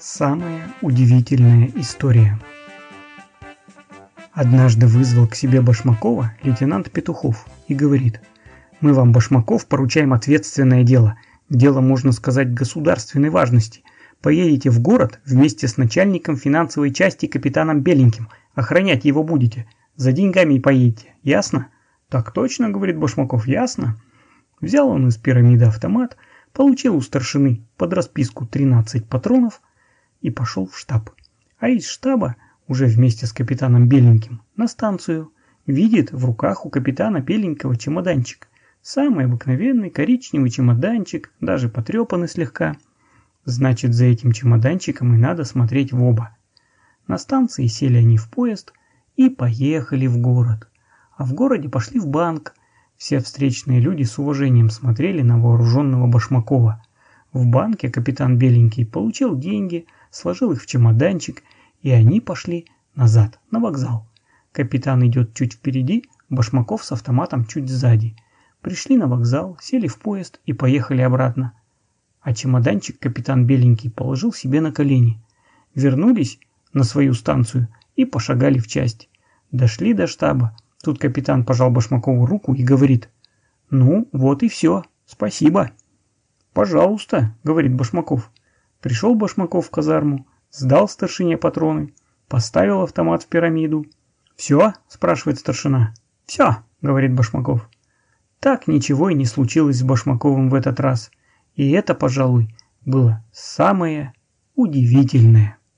Самая удивительная история. Однажды вызвал к себе Башмакова лейтенант Петухов и говорит, «Мы вам, Башмаков, поручаем ответственное дело. Дело, можно сказать, государственной важности. Поедете в город вместе с начальником финансовой части капитаном Беленьким. Охранять его будете. За деньгами и поедете. Ясно?» «Так точно», — говорит Башмаков, — «ясно». Взял он из пирамиды автомат, получил у старшины под расписку 13 патронов и пошел в штаб. А из штаба, уже вместе с капитаном Беленьким, на станцию, видит в руках у капитана Беленького чемоданчик. Самый обыкновенный коричневый чемоданчик, даже потрепанный слегка. Значит, за этим чемоданчиком и надо смотреть в оба. На станции сели они в поезд и поехали в город. А в городе пошли в банк, все встречные люди с уважением смотрели на вооруженного Башмакова. В банке капитан Беленький получил деньги, сложил их в чемоданчик, и они пошли назад, на вокзал. Капитан идет чуть впереди, Башмаков с автоматом чуть сзади. Пришли на вокзал, сели в поезд и поехали обратно. А чемоданчик капитан Беленький положил себе на колени. Вернулись на свою станцию и пошагали в часть. Дошли до штаба, Тут капитан пожал Башмакову руку и говорит, «Ну, вот и все, спасибо». «Пожалуйста», — говорит Башмаков. Пришел Башмаков в казарму, сдал старшине патроны, поставил автомат в пирамиду. «Все?» — спрашивает старшина. «Все», — говорит Башмаков. Так ничего и не случилось с Башмаковым в этот раз. И это, пожалуй, было самое удивительное.